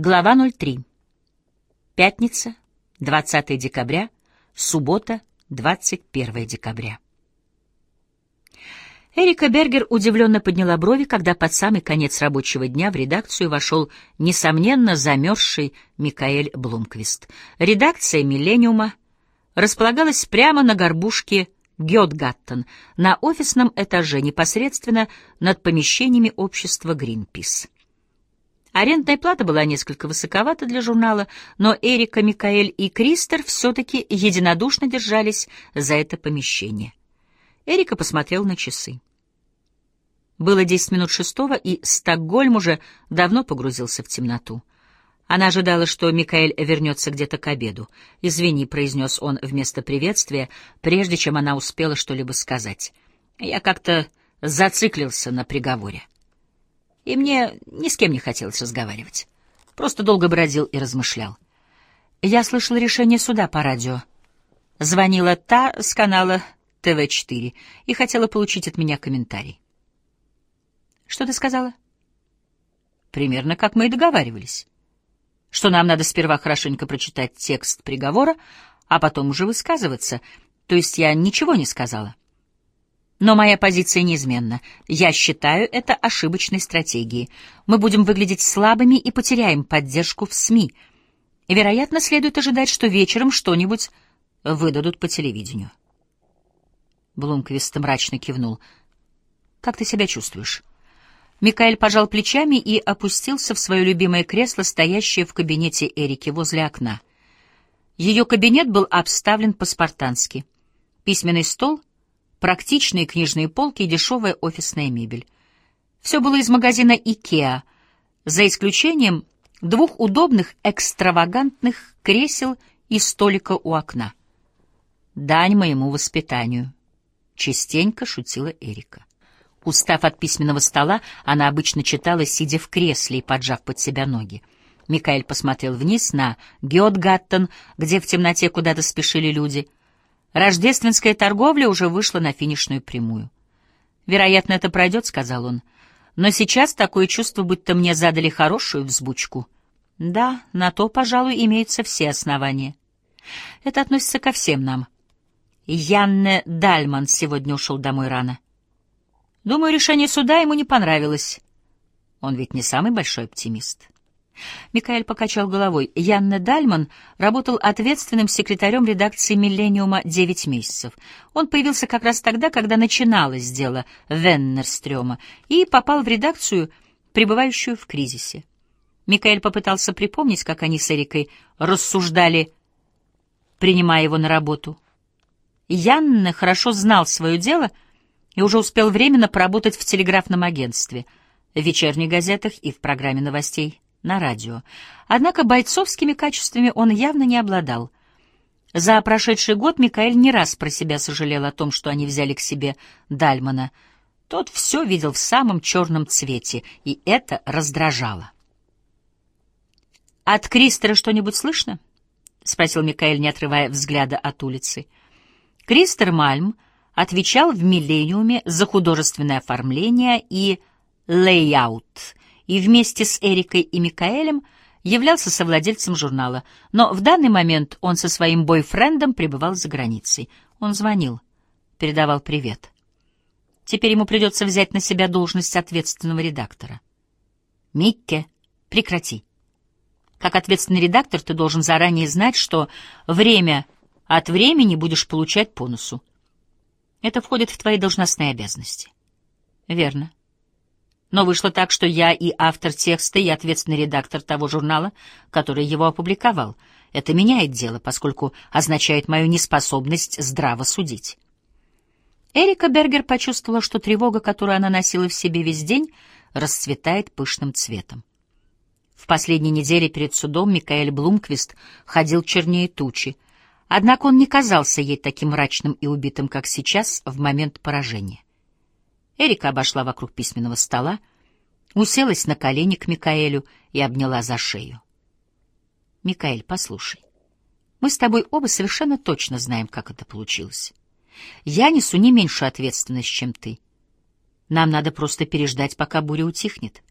Глава 03. Пятница, 20 декабря, суббота, 21 декабря. Эрика Бергер удивленно подняла брови, когда под самый конец рабочего дня в редакцию вошел, несомненно, замерзший Микаэль Блумквист. Редакция «Миллениума» располагалась прямо на горбушке Гетгаттен, на офисном этаже, непосредственно над помещениями общества «Гринпис». Арендная плата была несколько высоковата для журнала, но Эрика, Микаэль и Кристер все-таки единодушно держались за это помещение. Эрика посмотрел на часы. Было десять минут шестого, и Стокгольм уже давно погрузился в темноту. Она ожидала, что Микаэль вернется где-то к обеду. «Извини», — произнес он вместо приветствия, прежде чем она успела что-либо сказать. «Я как-то зациклился на приговоре» и мне ни с кем не хотелось разговаривать. Просто долго бродил и размышлял. Я слышал решение суда по радио. Звонила та с канала ТВ-4 и хотела получить от меня комментарий. Что ты сказала? Примерно как мы и договаривались. Что нам надо сперва хорошенько прочитать текст приговора, а потом уже высказываться. То есть я ничего не сказала. Но моя позиция неизменна. Я считаю это ошибочной стратегией. Мы будем выглядеть слабыми и потеряем поддержку в СМИ. вероятно, следует ожидать, что вечером что-нибудь выдадут по телевидению. Блумквист мрачно кивнул. «Как ты себя чувствуешь?» Микаэль пожал плечами и опустился в свое любимое кресло, стоящее в кабинете Эрики возле окна. Ее кабинет был обставлен по-спартански. Письменный стол — практичные книжные полки и дешевая офисная мебель. Все было из магазина «Икеа», за исключением двух удобных экстравагантных кресел и столика у окна. «Дань моему воспитанию», — частенько шутила Эрика. Устав от письменного стола, она обычно читала, сидя в кресле и поджав под себя ноги. Микаэль посмотрел вниз на Геотгаттен, где в темноте куда-то спешили люди — Рождественская торговля уже вышла на финишную прямую. «Вероятно, это пройдет», — сказал он. «Но сейчас такое чувство, будто мне задали хорошую взбучку». «Да, на то, пожалуй, имеются все основания. Это относится ко всем нам». Янне Дальман сегодня ушел домой рано. Думаю, решение суда ему не понравилось. Он ведь не самый большой оптимист. Микаэль покачал головой. Янне Дальман работал ответственным секретарем редакции «Миллениума» девять месяцев. Он появился как раз тогда, когда начиналось дело Веннерстрёма, и попал в редакцию, пребывающую в кризисе. Микаэль попытался припомнить, как они с Эрикой рассуждали, принимая его на работу. Янне хорошо знал свое дело и уже успел временно поработать в телеграфном агентстве, в вечерних газетах и в программе новостей на радио. Однако бойцовскими качествами он явно не обладал. За прошедший год Микаэль не раз про себя сожалел о том, что они взяли к себе Дальмана. Тот все видел в самом черном цвете, и это раздражало. «От Кристера что-нибудь слышно?» — спросил Микаэль, не отрывая взгляда от улицы. Кристер Мальм отвечал в «Миллениуме» за художественное оформление и layout и вместе с Эрикой и Микаэлем являлся совладельцем журнала, но в данный момент он со своим бойфрендом пребывал за границей. Он звонил, передавал привет. Теперь ему придется взять на себя должность ответственного редактора. «Микке, прекрати. Как ответственный редактор ты должен заранее знать, что время от времени будешь получать по носу. Это входит в твои должностные обязанности». «Верно. Но вышло так, что я и автор текста, и ответственный редактор того журнала, который его опубликовал. Это меняет дело, поскольку означает мою неспособность здраво судить. Эрика Бергер почувствовала, что тревога, которую она носила в себе весь день, расцветает пышным цветом. В последней неделе перед судом Микаэль Блумквист ходил чернее тучи, однако он не казался ей таким мрачным и убитым, как сейчас, в момент поражения. Эрика обошла вокруг письменного стола, уселась на колени к Микаэлю и обняла за шею. «Микаэль, послушай, мы с тобой оба совершенно точно знаем, как это получилось. Я несу не меньшую ответственность, чем ты. Нам надо просто переждать, пока буря утихнет».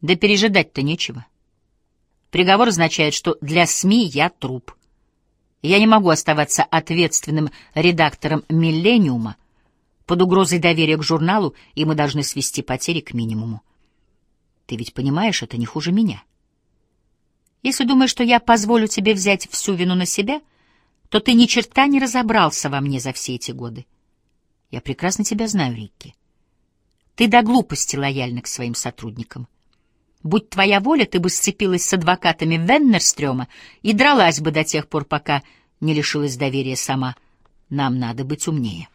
«Да пережидать-то нечего. Приговор означает, что для СМИ я труп. Я не могу оставаться ответственным редактором «Миллениума», под угрозой доверия к журналу, и мы должны свести потери к минимуму. Ты ведь понимаешь, это не хуже меня. Если думаешь, что я позволю тебе взять всю вину на себя, то ты ни черта не разобрался во мне за все эти годы. Я прекрасно тебя знаю, Рикки. Ты до глупости лояльна к своим сотрудникам. Будь твоя воля, ты бы сцепилась с адвокатами Веннерстрёма и дралась бы до тех пор, пока не лишилась доверия сама. Нам надо быть умнее.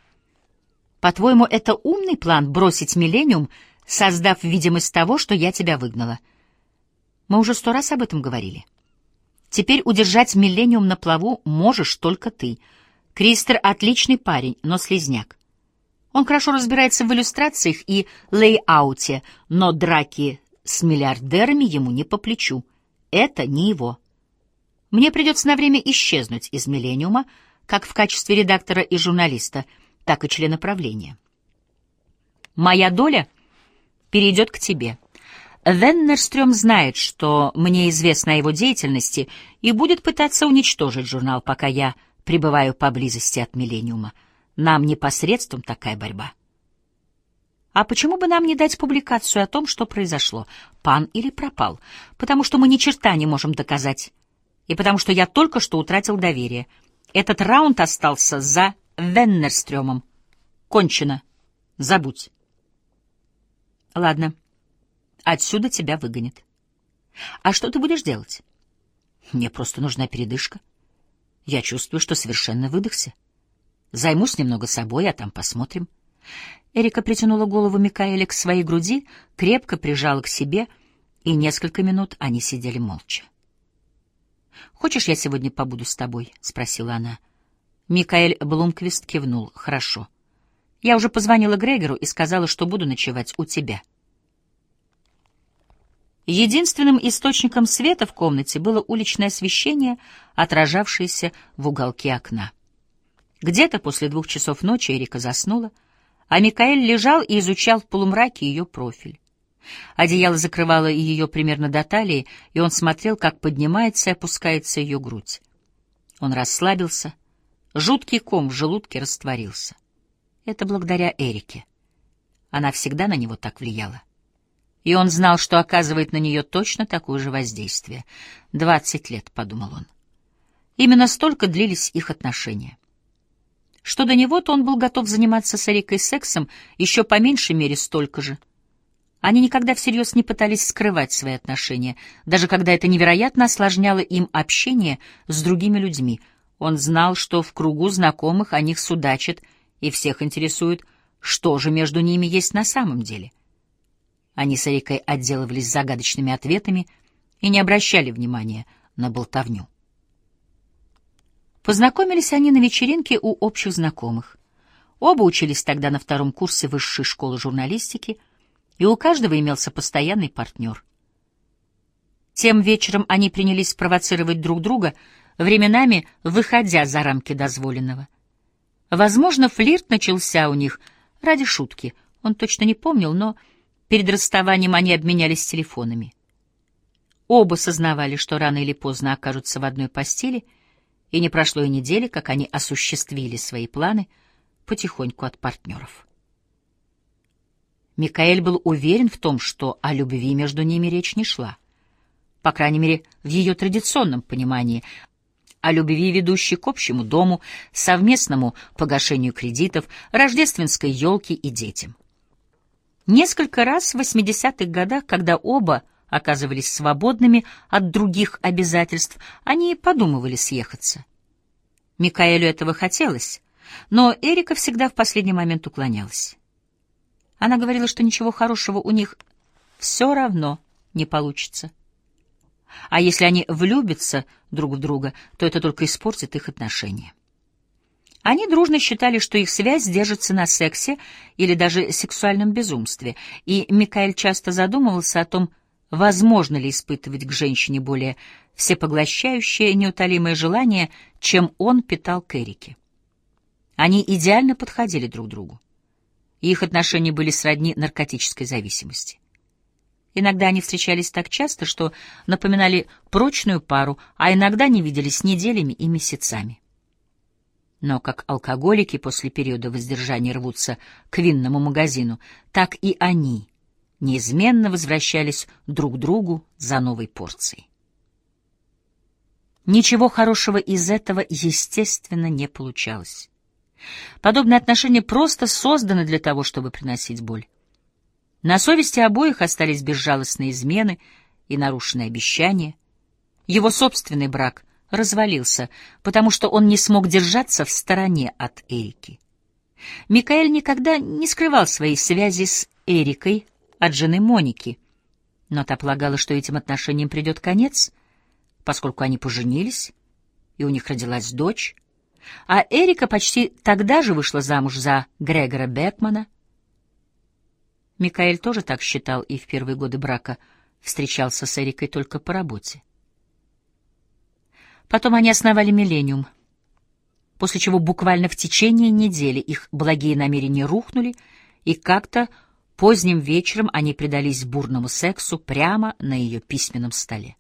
По-твоему, это умный план — бросить Миллениум, создав видимость того, что я тебя выгнала? Мы уже сто раз об этом говорили. Теперь удержать Миллениум на плаву можешь только ты. Кристер — отличный парень, но слезняк. Он хорошо разбирается в иллюстрациях и лейауте, но драки с миллиардерами ему не по плечу. Это не его. Мне придется на время исчезнуть из «Миллениума», как в качестве редактора и журналиста, так и члена правления. Моя доля перейдет к тебе. Веннерстрём знает, что мне известно о его деятельности, и будет пытаться уничтожить журнал, пока я пребываю поблизости от «Миллениума». Нам непосредством такая борьба. А почему бы нам не дать публикацию о том, что произошло, пан или пропал? Потому что мы ни черта не можем доказать. И потому что я только что утратил доверие. Этот раунд остался за Веннерстрёмом. Кончено. Забудь. Ладно. Отсюда тебя выгонят. А что ты будешь делать? Мне просто нужна передышка. Я чувствую, что совершенно выдохся. Займусь немного собой, а там посмотрим. Эрика притянула голову Микаэля к своей груди, крепко прижала к себе, и несколько минут они сидели молча. «Хочешь, я сегодня побуду с тобой?» — спросила она. Микаэль Блумквист кивнул. «Хорошо. Я уже позвонила Грегору и сказала, что буду ночевать у тебя». Единственным источником света в комнате было уличное освещение, отражавшееся в уголке окна. Где-то после двух часов ночи Эрика заснула, а Микаэль лежал и изучал в полумраке ее профиль. Одеяло закрывало ее примерно до талии, и он смотрел, как поднимается и опускается ее грудь. Он расслабился, жуткий ком в желудке растворился. Это благодаря Эрике. Она всегда на него так влияла. И он знал, что оказывает на нее точно такое же воздействие. «Двадцать лет», — подумал он. Именно столько длились их отношения. Что до него, то он был готов заниматься с Эрикой сексом еще по меньшей мере столько же. Они никогда всерьез не пытались скрывать свои отношения, даже когда это невероятно осложняло им общение с другими людьми. Он знал, что в кругу знакомых о них судачат, и всех интересует, что же между ними есть на самом деле. Они с Эрикой отделывались загадочными ответами и не обращали внимания на болтовню. Познакомились они на вечеринке у общих знакомых. Оба учились тогда на втором курсе высшей школы журналистики, и у каждого имелся постоянный партнер. Тем вечером они принялись провоцировать друг друга, временами выходя за рамки дозволенного. Возможно, флирт начался у них ради шутки, он точно не помнил, но перед расставанием они обменялись телефонами. Оба сознавали, что рано или поздно окажутся в одной постели — и не прошло и недели, как они осуществили свои планы потихоньку от партнеров. Микаэль был уверен в том, что о любви между ними речь не шла. По крайней мере, в ее традиционном понимании о любви, ведущей к общему дому, совместному погашению кредитов, рождественской елке и детям. Несколько раз в 80-х годах, когда оба оказывались свободными от других обязательств, они подумывали съехаться. Микаэлю этого хотелось, но Эрика всегда в последний момент уклонялась. Она говорила, что ничего хорошего у них все равно не получится. А если они влюбятся друг в друга, то это только испортит их отношения. Они дружно считали, что их связь держится на сексе или даже сексуальном безумстве, и Микаэль часто задумывался о том, возможно ли испытывать к женщине более всепоглощающее неутолимое желание, чем он питал к Эрике. Они идеально подходили друг другу. И их отношения были сродни наркотической зависимости. Иногда они встречались так часто, что напоминали прочную пару, а иногда не виделись неделями и месяцами. Но как алкоголики после периода воздержания рвутся к винному магазину, так и они неизменно возвращались друг к другу за новой порцией. Ничего хорошего из этого, естественно, не получалось. Подобные отношения просто созданы для того, чтобы приносить боль. На совести обоих остались безжалостные измены и нарушенные обещания. Его собственный брак развалился, потому что он не смог держаться в стороне от Эрики. Микаэль никогда не скрывал своей связи с Эрикой от жены Моники, но та полагала, что этим отношениям придет конец, поскольку они поженились, и у них родилась дочь, а Эрика почти тогда же вышла замуж за Грегора Бекмана. Микаэль тоже так считал и в первые годы брака встречался с Эрикой только по работе. Потом они основали «Миллениум», после чего буквально в течение недели их благие намерения рухнули, и как-то поздним вечером они предались бурному сексу прямо на ее письменном столе.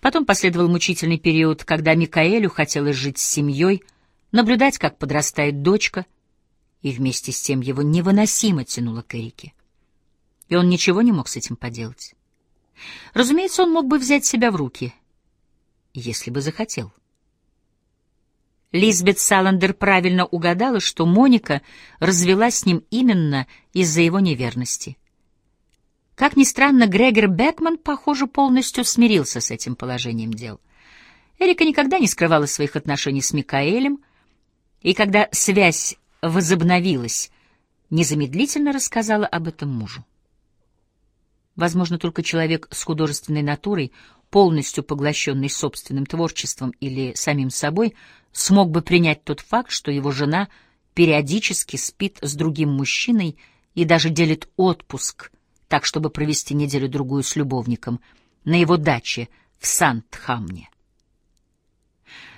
Потом последовал мучительный период, когда Микаэлю хотелось жить с семьей, наблюдать, как подрастает дочка, и вместе с тем его невыносимо тянуло к Эрике. И он ничего не мог с этим поделать. Разумеется, он мог бы взять себя в руки, если бы захотел. Лизбет Саландер правильно угадала, что Моника развелась с ним именно из-за его неверности — как ни странно, Грегор Бекман, похоже, полностью смирился с этим положением дел. Эрика никогда не скрывала своих отношений с Микаэлем, и когда связь возобновилась, незамедлительно рассказала об этом мужу. Возможно, только человек с художественной натурой, полностью поглощенный собственным творчеством или самим собой, смог бы принять тот факт, что его жена периодически спит с другим мужчиной и даже делит отпуск так, чтобы провести неделю-другую с любовником на его даче в Сандхамне.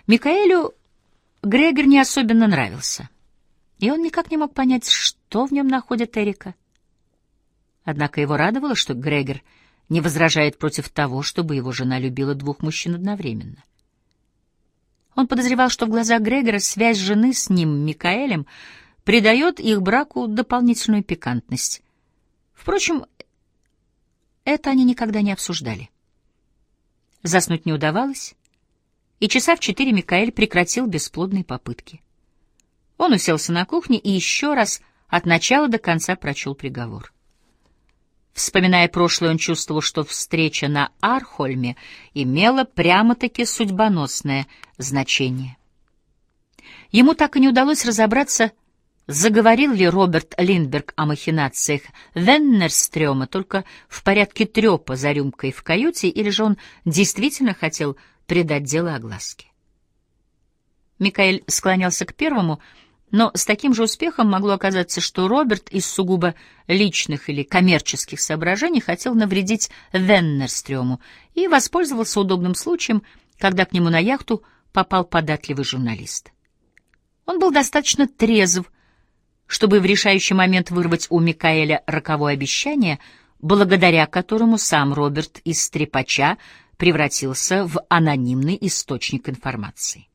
Микаэлю Грегор не особенно нравился, и он никак не мог понять, что в нем находит Эрика. Однако его радовало, что Грегор не возражает против того, чтобы его жена любила двух мужчин одновременно. Он подозревал, что в глазах Грегора связь жены с ним, Микаэлем, придает их браку дополнительную пикантность. Впрочем, это они никогда не обсуждали. Заснуть не удавалось, и часа в четыре Микаэль прекратил бесплодные попытки. Он уселся на кухне и еще раз от начала до конца прочел приговор. Вспоминая прошлое, он чувствовал, что встреча на Архольме имела прямо-таки судьбоносное значение. Ему так и не удалось разобраться, Заговорил ли Роберт Линдберг о махинациях Веннерстрёма только в порядке трёпа за рюмкой в каюте, или же он действительно хотел придать дело огласке? Микаэль склонялся к первому, но с таким же успехом могло оказаться, что Роберт из сугубо личных или коммерческих соображений хотел навредить Веннерстрёму и воспользовался удобным случаем, когда к нему на яхту попал податливый журналист. Он был достаточно трезв, чтобы в решающий момент вырвать у Микаэля роковое обещание, благодаря которому сам Роберт из стрепача превратился в анонимный источник информации.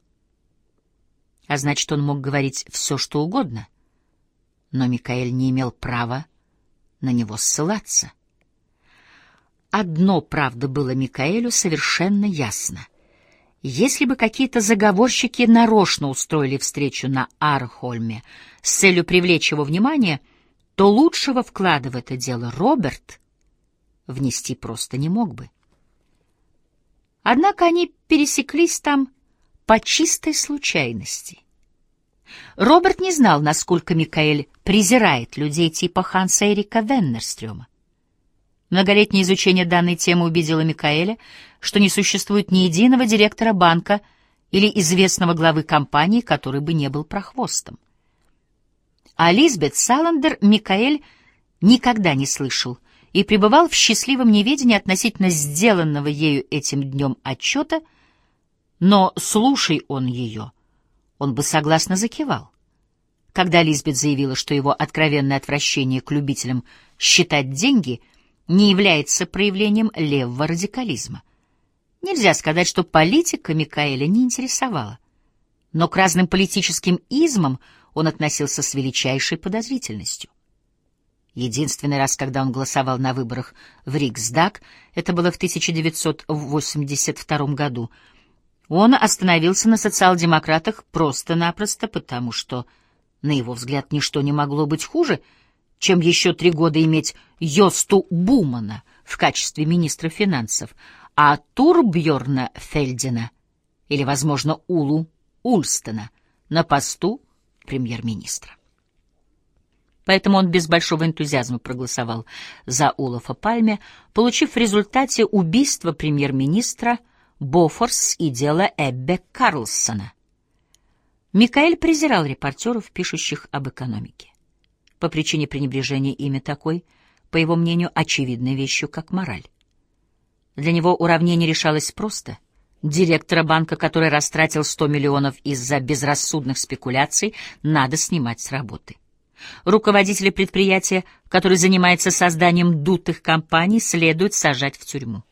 А значит, он мог говорить все, что угодно, но Микаэль не имел права на него ссылаться. Одно, правда, было Микаэлю совершенно ясно. Если бы какие-то заговорщики нарочно устроили встречу на Архольме с целью привлечь его внимание, то лучшего вклада в это дело Роберт внести просто не мог бы. Однако они пересеклись там по чистой случайности. Роберт не знал, насколько Микаэль презирает людей типа Ханса Эрика Веннерстрёма. Многолетнее изучение данной темы убедило Микаэля, что не существует ни единого директора банка или известного главы компании, который бы не был прохвостом. А Лизбет Саландер Микаэль никогда не слышал и пребывал в счастливом неведении относительно сделанного ею этим днем отчета, но, слушай он ее, он бы согласно закивал. Когда Лизбет заявила, что его откровенное отвращение к любителям считать деньги — не является проявлением левого радикализма. Нельзя сказать, что политика Микаэля не интересовала, но к разным политическим измам он относился с величайшей подозрительностью. Единственный раз, когда он голосовал на выборах в Риксдаг, это было в 1982 году, он остановился на социал-демократах просто-напросто потому, что, на его взгляд, ничто не могло быть хуже, чем еще три года иметь Йосту Бумана в качестве министра финансов, а Турбьорна Фельдена или, возможно, Улу Ульстена на посту премьер-министра. Поэтому он без большого энтузиазма проголосовал за Улафа Пальме, получив в результате убийство премьер-министра Бофорс и дело Эббе Карлсона. Микаэль презирал репортеров, пишущих об экономике. По причине пренебрежения ими такой, по его мнению, очевидной вещью, как мораль. Для него уравнение решалось просто. Директора банка, который растратил 100 миллионов из-за безрассудных спекуляций, надо снимать с работы. Руководителя предприятия, который занимается созданием дутых компаний, следует сажать в тюрьму.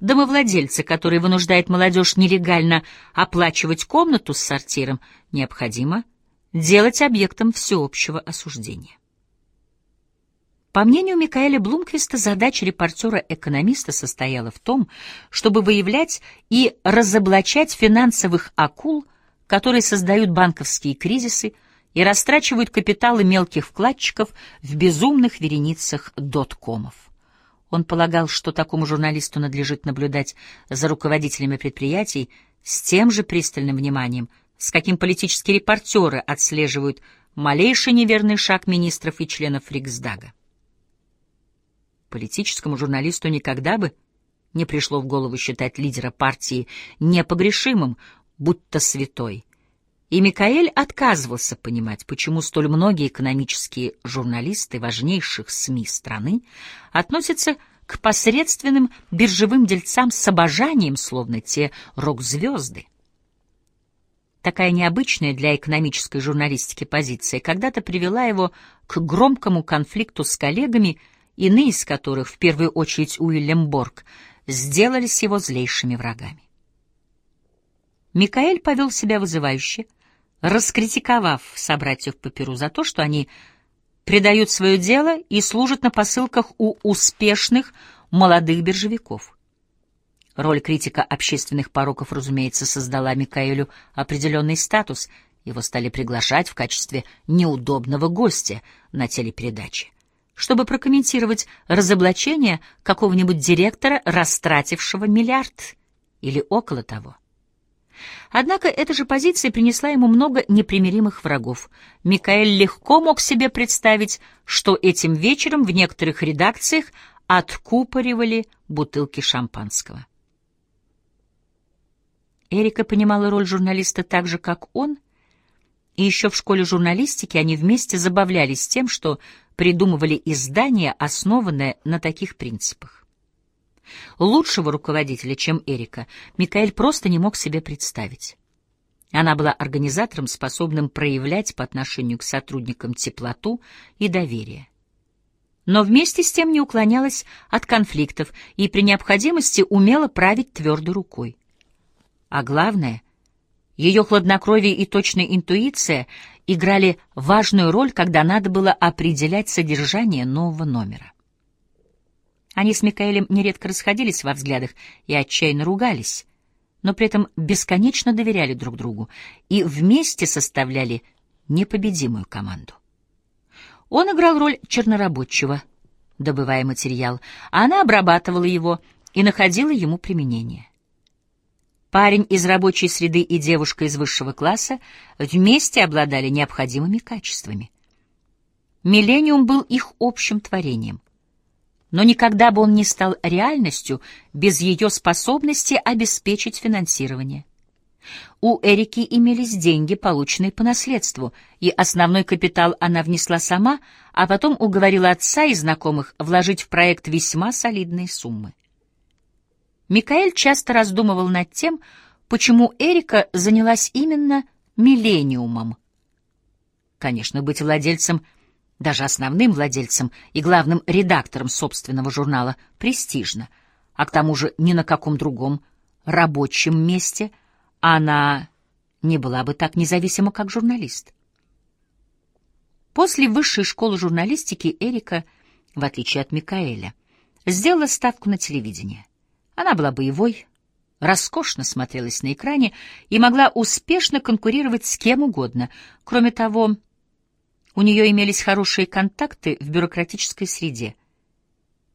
Домовладельца, который вынуждает молодежь нелегально оплачивать комнату с сортиром, необходимо делать объектом всеобщего осуждения. По мнению Микаэля Блумквиста, задача репортера-экономиста состояла в том, чтобы выявлять и разоблачать финансовых акул, которые создают банковские кризисы и растрачивают капиталы мелких вкладчиков в безумных вереницах доткомов. Он полагал, что такому журналисту надлежит наблюдать за руководителями предприятий с тем же пристальным вниманием, с каким политические репортеры отслеживают малейший неверный шаг министров и членов Риксдага. Политическому журналисту никогда бы не пришло в голову считать лидера партии непогрешимым, будто святой. И Микаэль отказывался понимать, почему столь многие экономические журналисты важнейших СМИ страны относятся к посредственным биржевым дельцам с обожанием, словно те рок-звезды. Такая необычная для экономической журналистики позиция когда-то привела его к громкому конфликту с коллегами, иные из которых, в первую очередь Уильям Борг, сделались его злейшими врагами. Микаэль повел себя вызывающе, раскритиковав собратьев по Перу за то, что они предают свое дело и служат на посылках у успешных молодых биржевиков. Роль критика общественных пороков, разумеется, создала Микаэлю определенный статус. Его стали приглашать в качестве неудобного гостя на телепередаче чтобы прокомментировать разоблачение какого-нибудь директора, растратившего миллиард или около того. Однако эта же позиция принесла ему много непримиримых врагов. Микаэль легко мог себе представить, что этим вечером в некоторых редакциях откупоривали бутылки шампанского. Эрика понимала роль журналиста так же, как он, и еще в школе журналистики они вместе забавлялись тем, что придумывали издания, основанное на таких принципах. Лучшего руководителя, чем Эрика, Микаэль просто не мог себе представить. Она была организатором, способным проявлять по отношению к сотрудникам теплоту и доверие. Но вместе с тем не уклонялась от конфликтов и при необходимости умела править твердой рукой. А главное, ее хладнокровие и точная интуиция играли важную роль, когда надо было определять содержание нового номера. Они с Микаэлем нередко расходились во взглядах и отчаянно ругались, но при этом бесконечно доверяли друг другу и вместе составляли непобедимую команду. Он играл роль чернорабочего, добывая материал, а она обрабатывала его и находила ему применение. Парень из рабочей среды и девушка из высшего класса вместе обладали необходимыми качествами. Миллениум был их общим творением. Но никогда бы он не стал реальностью без ее способности обеспечить финансирование. У Эрики имелись деньги, полученные по наследству, и основной капитал она внесла сама, а потом уговорила отца и знакомых вложить в проект весьма солидные суммы. Микаэль часто раздумывал над тем, почему Эрика занялась именно «Миллениумом». Конечно, быть владельцем даже основным владельцем и главным редактором собственного журнала, престижно, а к тому же ни на каком другом рабочем месте она не была бы так независима, как журналист. После высшей школы журналистики Эрика, в отличие от Микаэля, сделала ставку на телевидение. Она была боевой, роскошно смотрелась на экране и могла успешно конкурировать с кем угодно. Кроме того, у нее имелись хорошие контакты в бюрократической среде.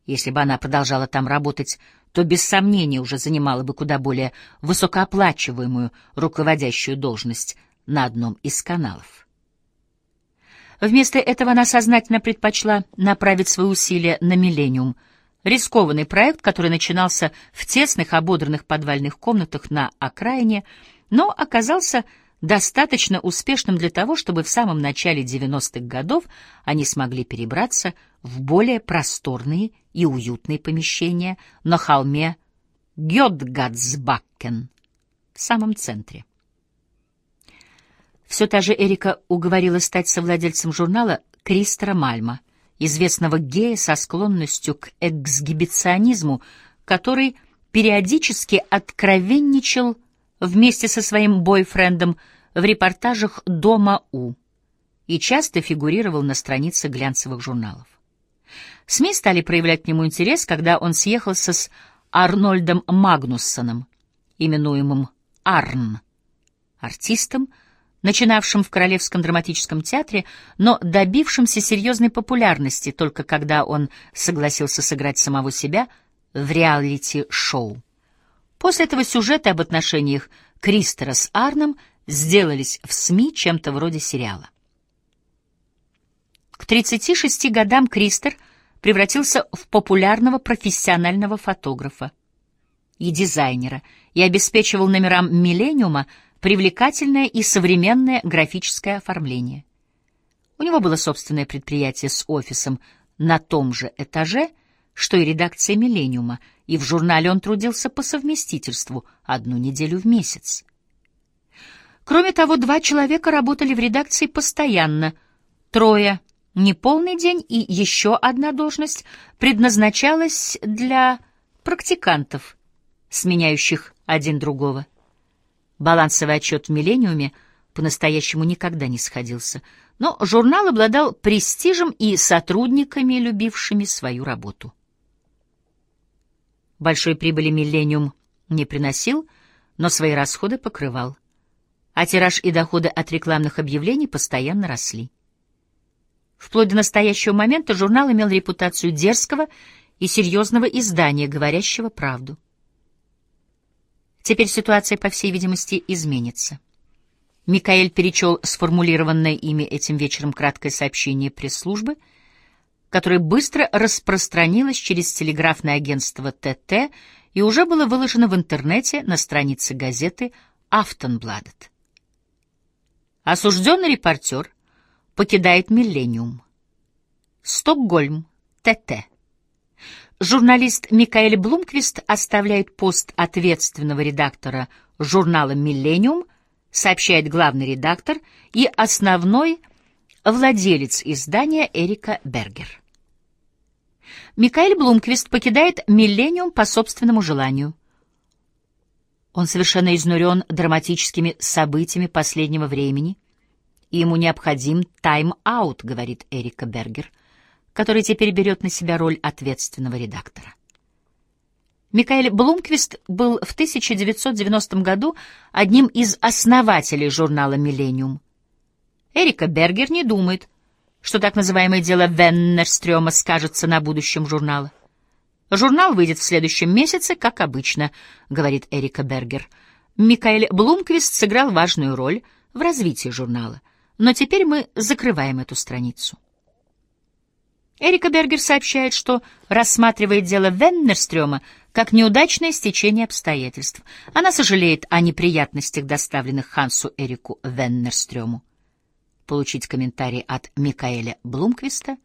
Если бы она продолжала там работать, то без сомнения уже занимала бы куда более высокооплачиваемую руководящую должность на одном из каналов. Вместо этого она сознательно предпочла направить свои усилия на «Миллениум», рискованный проект, который начинался в тесных ободранных подвальных комнатах на окраине, но оказался достаточно успешным для того, чтобы в самом начале 90-х годов они смогли перебраться в более просторные и уютные помещения на холме Гёдгадсбакен в самом центре. Все та же Эрика уговорила стать совладельцем журнала Кристера Мальма, известного гея со склонностью к эксгибиционизму, который периодически откровенничал вместе со своим бойфрендом в репортажах «Дома У» и часто фигурировал на странице глянцевых журналов. СМИ стали проявлять к нему интерес, когда он съехался с Арнольдом Магнуссоном, именуемым Арн, артистом, начинавшим в Королевском драматическом театре, но добившимся серьезной популярности только когда он согласился сыграть самого себя в реалити-шоу. После этого сюжеты об отношениях Кристера с Арном сделались в СМИ чем-то вроде сериала. К 36 годам Кристер превратился в популярного профессионального фотографа и дизайнера и обеспечивал номерам «Миллениума» привлекательное и современное графическое оформление. У него было собственное предприятие с офисом на том же этаже, что и редакция «Миллениума», и в журнале он трудился по совместительству одну неделю в месяц. Кроме того, два человека работали в редакции постоянно, трое — неполный день, и еще одна должность предназначалась для практикантов, сменяющих один другого. Балансовый отчет в «Миллениуме» по-настоящему никогда не сходился, но журнал обладал престижем и сотрудниками, любившими свою работу. Большой прибыли «Миллениум» не приносил, но свои расходы покрывал, а тираж и доходы от рекламных объявлений постоянно росли. Вплоть до настоящего момента журнал имел репутацию дерзкого и серьезного издания, говорящего правду. Теперь ситуация, по всей видимости, изменится. Микаэль перечел сформулированное ими этим вечером краткое сообщение пресс-службы, которое быстро распространилось через телеграфное агентство ТТ и уже было выложено в интернете на странице газеты «Афтонбладет». Осужденный репортер покидает «Миллениум». Стокгольм, ТТ. Журналист Микаэль Блумквист оставляет пост ответственного редактора журнала «Миллениум», сообщает главный редактор и основной владелец издания Эрика Бергер. Микаэль Блумквист покидает «Миллениум» по собственному желанию. Он совершенно изнурен драматическими событиями последнего времени, и ему необходим тайм-аут, говорит Эрика Бергер — который теперь берет на себя роль ответственного редактора. Микаэль Блумквист был в 1990 году одним из основателей журнала «Миллениум». Эрика Бергер не думает, что так называемое дело Веннерстрёма скажется на будущем журнала. «Журнал выйдет в следующем месяце, как обычно», — говорит Эрика Бергер. Микаэль Блумквист сыграл важную роль в развитии журнала, но теперь мы закрываем эту страницу. Эрика Бергер сообщает, что рассматривает дело Веннерстрёма как неудачное стечение обстоятельств. Она сожалеет о неприятностях, доставленных Хансу Эрику Веннерстрёму. Получить комментарий от Микаэля Блумквиста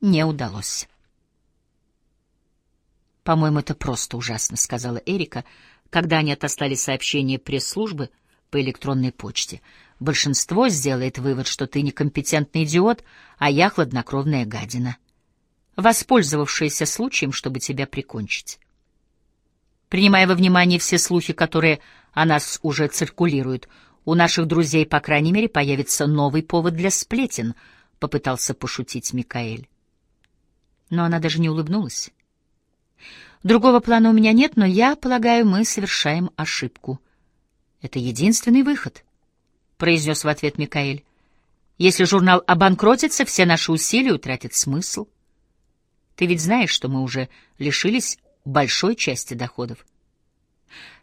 не удалось. «По-моему, это просто ужасно», — сказала Эрика, когда они отослали сообщение пресс-службы по электронной почте. большинство сделает вывод, что ты некомпетентный идиот, а я хладнокровная гадина, воспользовавшаяся случаем, чтобы тебя прикончить. Принимая во внимание все слухи, которые о нас уже циркулируют, у наших друзей, по крайней мере, появится новый повод для сплетен, — попытался пошутить Микаэль. Но она даже не улыбнулась. Другого плана у меня нет, но я полагаю, мы совершаем ошибку. Это единственный выход, — произнес в ответ Микаэль. Если журнал обанкротится, все наши усилия утратят смысл. Ты ведь знаешь, что мы уже лишились большой части доходов.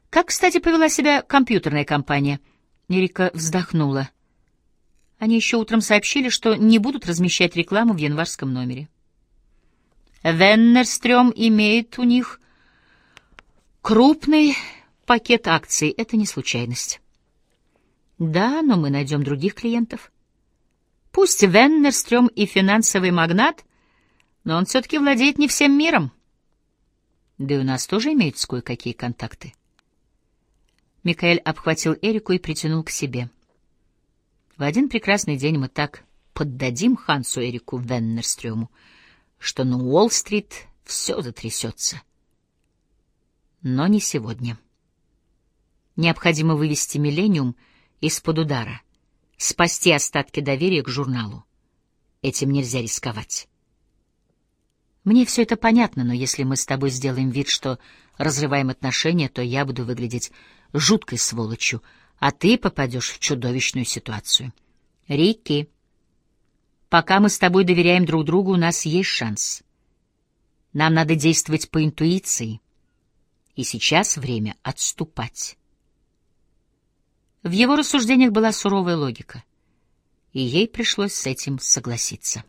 Как, кстати, повела себя компьютерная компания? Эрика вздохнула. Они еще утром сообщили, что не будут размещать рекламу в январском номере. Веннерстрём имеет у них крупный пакет акций. Это не случайность. Да, но мы найдем других клиентов. Пусть Веннерстрём и финансовый магнат, но он все-таки владеет не всем миром. Да и у нас тоже имеются кое-какие контакты. Микаэль обхватил Эрику и притянул к себе. В один прекрасный день мы так поддадим Хансу Эрику Веннерстрёму, что на Уолл-стрит все затрясется. Но не сегодня. Необходимо вывести «Миллениум» из-под удара, спасти остатки доверия к журналу. Этим нельзя рисковать. Мне все это понятно, но если мы с тобой сделаем вид, что разрываем отношения, то я буду выглядеть жуткой сволочью, а ты попадешь в чудовищную ситуацию. Рикки, пока мы с тобой доверяем друг другу, у нас есть шанс. Нам надо действовать по интуиции, и сейчас время отступать. В его рассуждениях была суровая логика, и ей пришлось с этим согласиться.